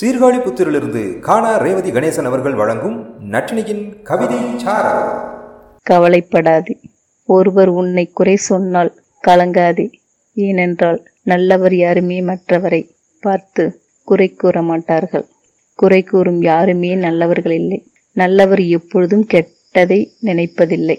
சீர்காழிபுத்தூரிலிருந்து காணா ரேவதி கணேசன் அவர்கள் வழங்கும் நட்டினியின் கவிதை கவலைப்படாதே. ஒருவர் உன்னை குறை சொன்னால் கலங்காதே. ஏனென்றால் நல்லவர் யாருமே மற்றவரை பார்த்து குறை கூற மாட்டார்கள். குறை கூறும் யாருமே நல்லவர்கள் இல்லை. நல்லவர் எப்பொழுதும் கெட்டதை நினைப்பதில்லை.